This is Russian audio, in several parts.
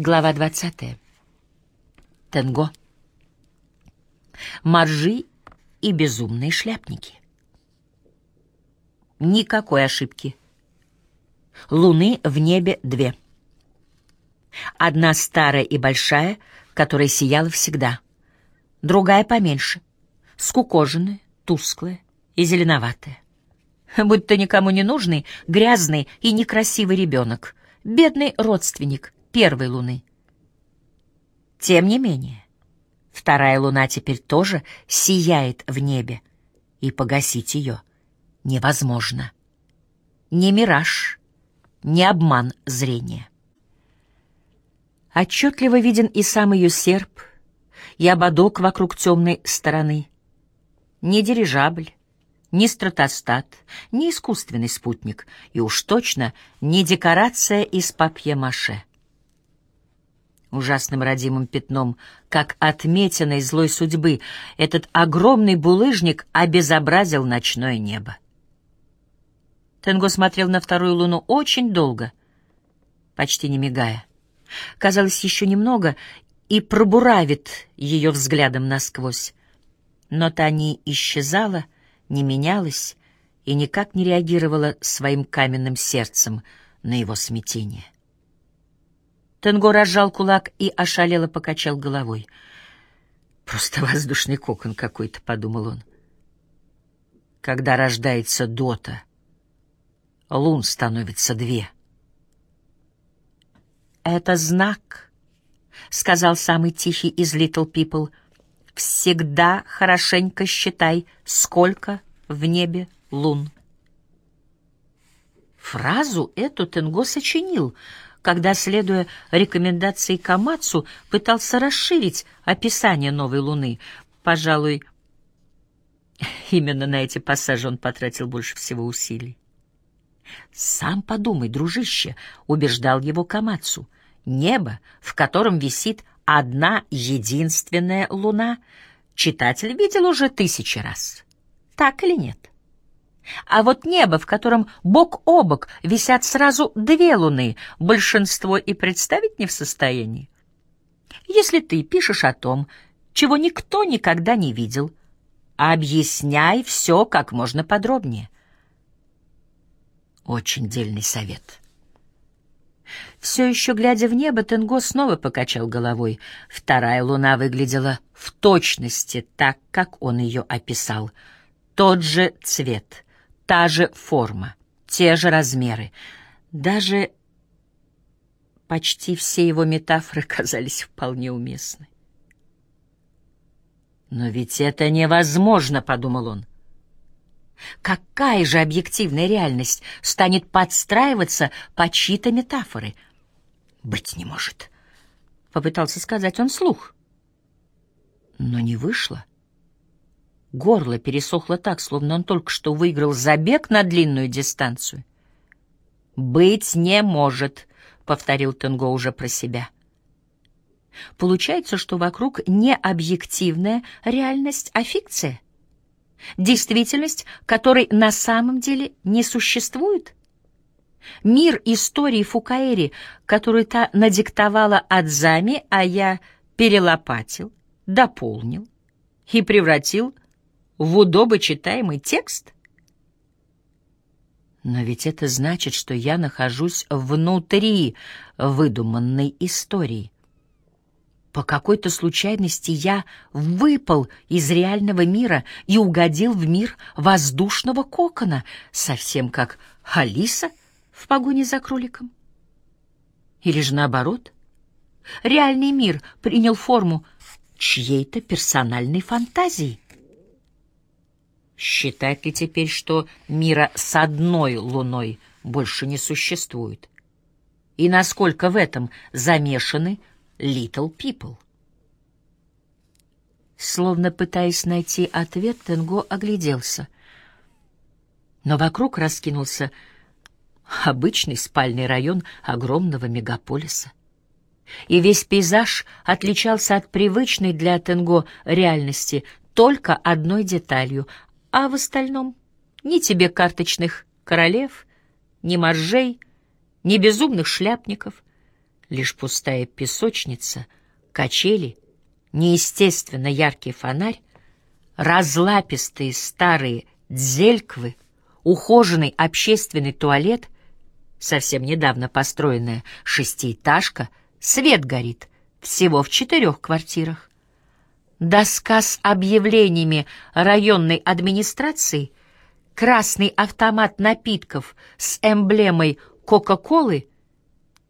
Глава 20. Тенго. Моржи и безумные шляпники. Никакой ошибки. Луны в небе две. Одна старая и большая, которая сияла всегда. Другая поменьше, скукоженная, тусклая и зеленоватая. Будь то никому не нужный, грязный и некрасивый ребенок, бедный родственник — первой луны. Тем не менее, вторая луна теперь тоже сияет в небе, и погасить ее невозможно. Не мираж, не обман зрения. Отчетливо виден и сам ее серп, и ободок вокруг темной стороны. Не дирижабль, не стратостат, не искусственный спутник, и уж точно не декорация из папье-маше ужасным родимым пятном, как отметиной злой судьбы, этот огромный булыжник обезобразил ночное небо. Тенго смотрел на вторую луну очень долго, почти не мигая. Казалось, еще немного и пробуравит ее взглядом насквозь. Но та не исчезала, не менялась и никак не реагировала своим каменным сердцем на его смятение. Тенго разжал кулак и ошалело покачал головой. «Просто воздушный кокон какой-то», — подумал он. «Когда рождается Дота, лун становится две». «Это знак», — сказал самый тихий из Little People. «Всегда хорошенько считай, сколько в небе лун». Фразу эту Тенго сочинил — когда, следуя рекомендации Камацу, пытался расширить описание новой Луны. Пожалуй, именно на эти пассажи он потратил больше всего усилий. «Сам подумай, дружище», — убеждал его Камацу, — «небо, в котором висит одна единственная луна, читатель видел уже тысячи раз. Так или нет?» А вот небо, в котором бок о бок висят сразу две луны, большинство и представить не в состоянии. Если ты пишешь о том, чего никто никогда не видел, объясняй все как можно подробнее. Очень дельный совет. Все еще глядя в небо, Тенго снова покачал головой. Вторая луна выглядела в точности так, как он ее описал. Тот же цвет — та же форма, те же размеры. Даже почти все его метафоры казались вполне уместны. «Но ведь это невозможно», — подумал он. «Какая же объективная реальность станет подстраиваться под чьи-то метафоры?» «Быть не может», — попытался сказать он слух. Но не вышло. Горло пересохло так, словно он только что выиграл забег на длинную дистанцию. «Быть не может», — повторил Тенго уже про себя. Получается, что вокруг не объективная реальность, а фикция. Действительность, которой на самом деле не существует. Мир истории Фукаэри, которую та надиктовала Адзами, а я перелопатил, дополнил и превратил в удобочитаемый текст? Но ведь это значит, что я нахожусь внутри выдуманной истории. По какой-то случайности я выпал из реального мира и угодил в мир воздушного кокона, совсем как Алиса в погоне за кроликом. Или же наоборот, реальный мир принял форму чьей-то персональной фантазии. Считать ли теперь, что мира с одной луной больше не существует? И насколько в этом замешаны Little People? Словно пытаясь найти ответ, Тенго огляделся. Но вокруг раскинулся обычный спальный район огромного мегаполиса. И весь пейзаж отличался от привычной для Тенго реальности только одной деталью а в остальном ни тебе карточных королев, ни моржей, ни безумных шляпников, Лишь пустая песочница, качели, неестественно яркий фонарь, разлапистые старые дзельквы, ухоженный общественный туалет, совсем недавно построенная шестиэтажка, свет горит всего в четырех квартирах. Доска с объявлениями районной администрации, красный автомат напитков с эмблемой Кока-Колы,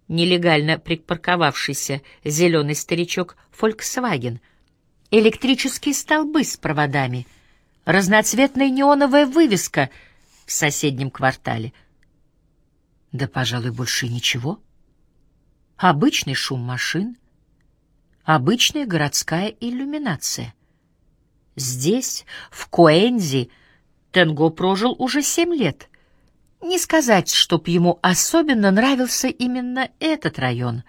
нелегально припарковавшийся зеленый старичок Volkswagen, электрические столбы с проводами, разноцветная неоновая вывеска в соседнем квартале. Да, пожалуй, больше ничего. Обычный шум машин — обычная городская иллюминация. Здесь, в Коэнзи, Тенго прожил уже семь лет. Не сказать, чтоб ему особенно нравился именно этот район.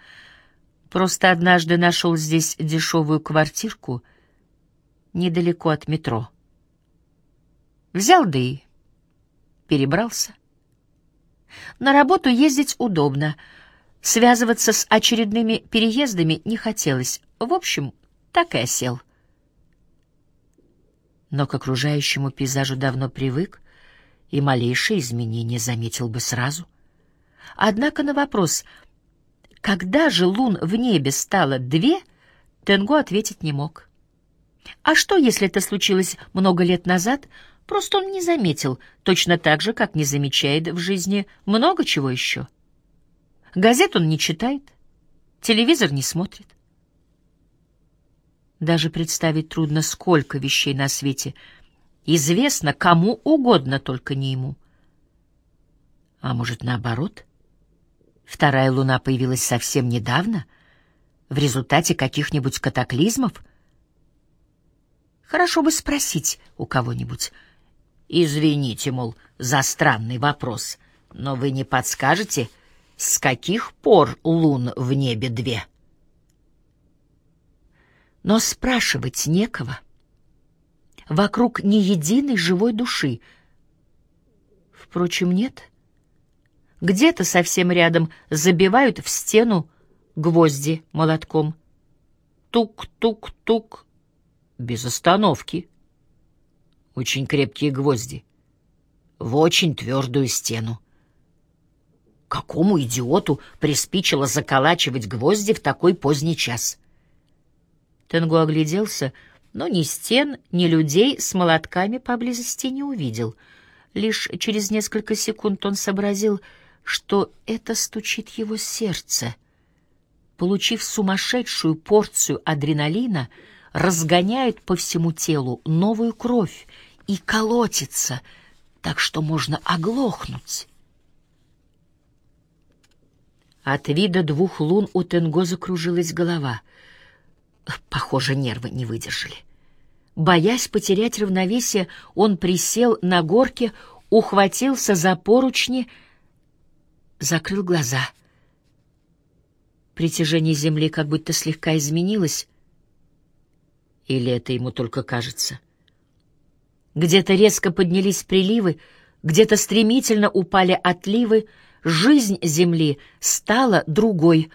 Просто однажды нашел здесь дешевую квартирку недалеко от метро. Взял да и перебрался. На работу ездить удобно — Связываться с очередными переездами не хотелось. В общем, так и осел. Но к окружающему пейзажу давно привык и малейшие изменения заметил бы сразу. Однако на вопрос, когда же лун в небе стало две, Тенго ответить не мог. А что, если это случилось много лет назад, просто он не заметил, точно так же, как не замечает в жизни много чего еще? — Газет он не читает, телевизор не смотрит. Даже представить трудно, сколько вещей на свете известно кому угодно, только не ему. А может, наоборот? Вторая луна появилась совсем недавно, в результате каких-нибудь катаклизмов? Хорошо бы спросить у кого-нибудь. Извините, мол, за странный вопрос, но вы не подскажете, с каких пор лун в небе две? Но спрашивать некого. Вокруг ни единой живой души. Впрочем, нет. Где-то совсем рядом забивают в стену гвозди молотком. Тук-тук-тук, без остановки. Очень крепкие гвозди. В очень твердую стену. Какому идиоту приспичило заколачивать гвозди в такой поздний час? Тенгу огляделся, но ни стен, ни людей с молотками поблизости не увидел. Лишь через несколько секунд он сообразил, что это стучит его сердце. Получив сумасшедшую порцию адреналина, разгоняет по всему телу новую кровь и колотится, так что можно оглохнуть. От вида двух лун у Тенго закружилась голова. Похоже, нервы не выдержали. Боясь потерять равновесие, он присел на горке, ухватился за поручни, закрыл глаза. Притяжение земли как будто слегка изменилось. Или это ему только кажется? Где-то резко поднялись приливы, где-то стремительно упали отливы — Жизнь Земли стала другой,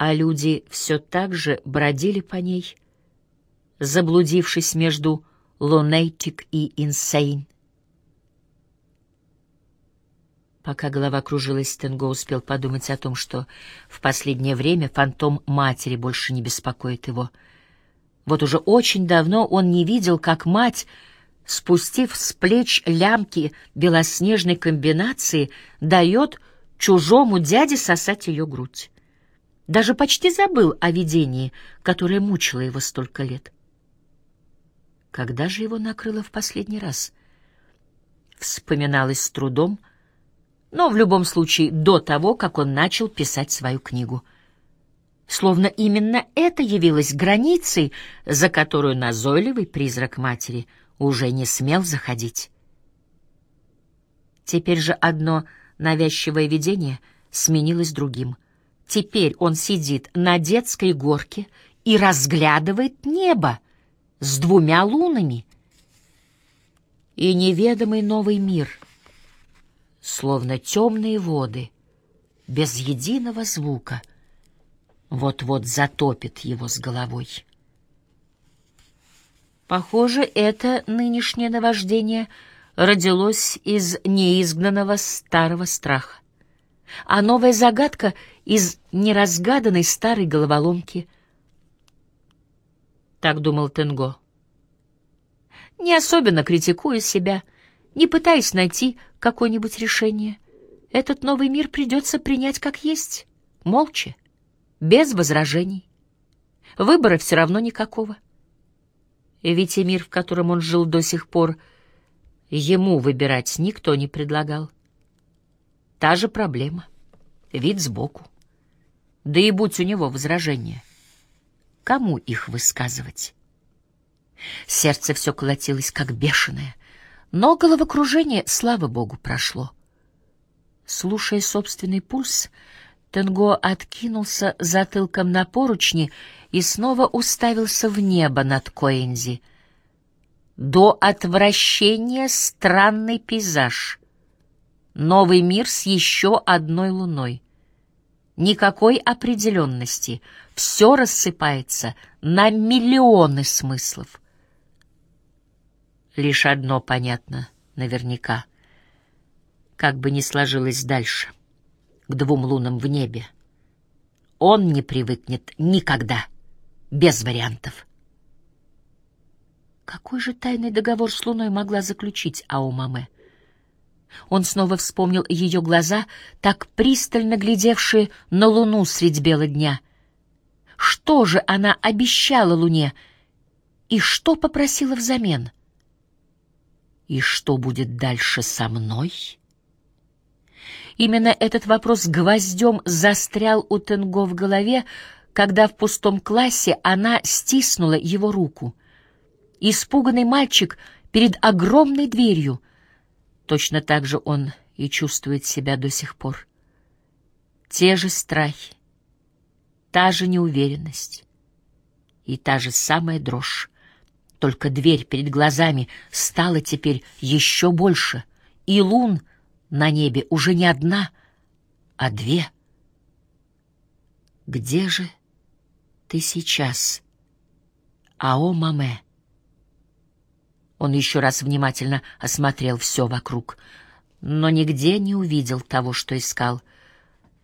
а люди все так же бродили по ней, заблудившись между лунетик и инсейн. Пока голова кружилась, Тенго успел подумать о том, что в последнее время фантом матери больше не беспокоит его. Вот уже очень давно он не видел, как мать, спустив с плеч лямки белоснежной комбинации, дает чужому дяде сосать ее грудь. Даже почти забыл о видении, которое мучило его столько лет. Когда же его накрыло в последний раз? Вспоминалось с трудом, но в любом случае до того, как он начал писать свою книгу. Словно именно это явилось границей, за которую назойливый призрак матери уже не смел заходить. Теперь же одно — Навязчивое видение сменилось другим. Теперь он сидит на детской горке и разглядывает небо с двумя лунами. И неведомый новый мир, словно темные воды, без единого звука, вот-вот затопит его с головой. Похоже, это нынешнее наваждение родилось из неизгнанного старого страха, а новая загадка — из неразгаданной старой головоломки. Так думал Тенго. Не особенно критикуя себя, не пытаясь найти какое-нибудь решение, этот новый мир придется принять как есть, молча, без возражений. Выбора все равно никакого. Ведь и мир, в котором он жил до сих пор, ему выбирать никто не предлагал. Та же проблема. Вид сбоку. Да и будь у него возражения. Кому их высказывать? Сердце все колотилось, как бешеное. Но головокружение, слава богу, прошло. Слушая собственный пульс, Тенго откинулся затылком на поручни и снова уставился в небо над Коэнзи. До отвращения странный пейзаж. Новый мир с еще одной луной. Никакой определенности. Все рассыпается на миллионы смыслов. Лишь одно понятно наверняка. Как бы ни сложилось дальше — к двум лунам в небе. Он не привыкнет никогда, без вариантов. Какой же тайный договор с луной могла заключить Аумаме? Он снова вспомнил ее глаза, так пристально глядевшие на луну средь бела дня. Что же она обещала луне и что попросила взамен? И что будет дальше со мной? Именно этот вопрос гвоздем застрял у Тенго в голове, когда в пустом классе она стиснула его руку. Испуганный мальчик перед огромной дверью. Точно так же он и чувствует себя до сих пор. Те же страхи, та же неуверенность и та же самая дрожь. Только дверь перед глазами стала теперь еще больше, и лун — на небе уже не одна, а две. Где же ты сейчас, Ао Маме? Он еще раз внимательно осмотрел все вокруг, но нигде не увидел того, что искал.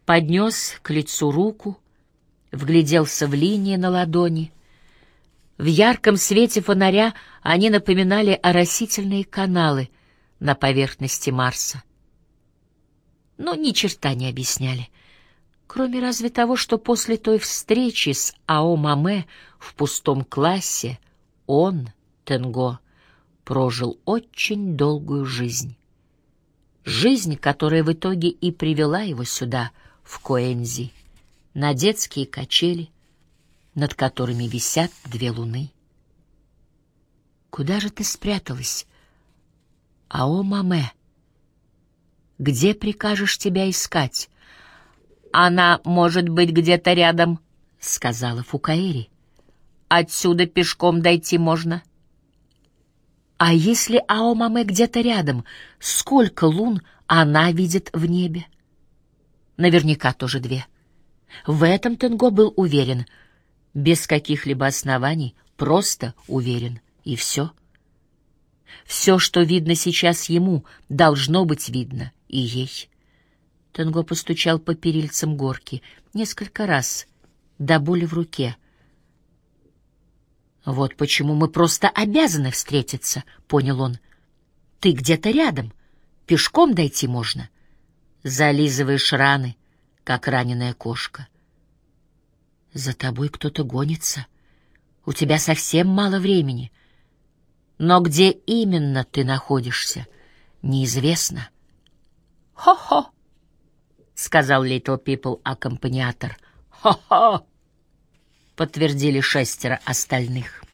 Поднес к лицу руку, вгляделся в линии на ладони. В ярком свете фонаря они напоминали оросительные каналы на поверхности Марса но ни черта не объясняли. Кроме разве того, что после той встречи с Ао Маме в пустом классе он, Тенго, прожил очень долгую жизнь. Жизнь, которая в итоге и привела его сюда, в Коэнзи, на детские качели, над которыми висят две луны. Куда же ты спряталась, Ао Маме? Где прикажешь тебя искать? Она может быть где-то рядом, сказала Фукаэри. Отсюда пешком дойти можно. А если Аомаме где-то рядом, сколько лун она видит в небе? Наверняка тоже две. В этом Тенго был уверен, без каких-либо оснований, просто уверен, и все. Все, что видно сейчас ему, должно быть видно и ей. Тенго постучал по перильцам горки несколько раз, до боли в руке. «Вот почему мы просто обязаны встретиться», — понял он. «Ты где-то рядом, пешком дойти можно. Зализываешь раны, как раненая кошка. За тобой кто-то гонится. У тебя совсем мало времени. Но где именно ты находишься, неизвестно». «Хо-хо!» — сказал Little People аккомпаниатор. «Хо-хо!» — подтвердили шестеро остальных.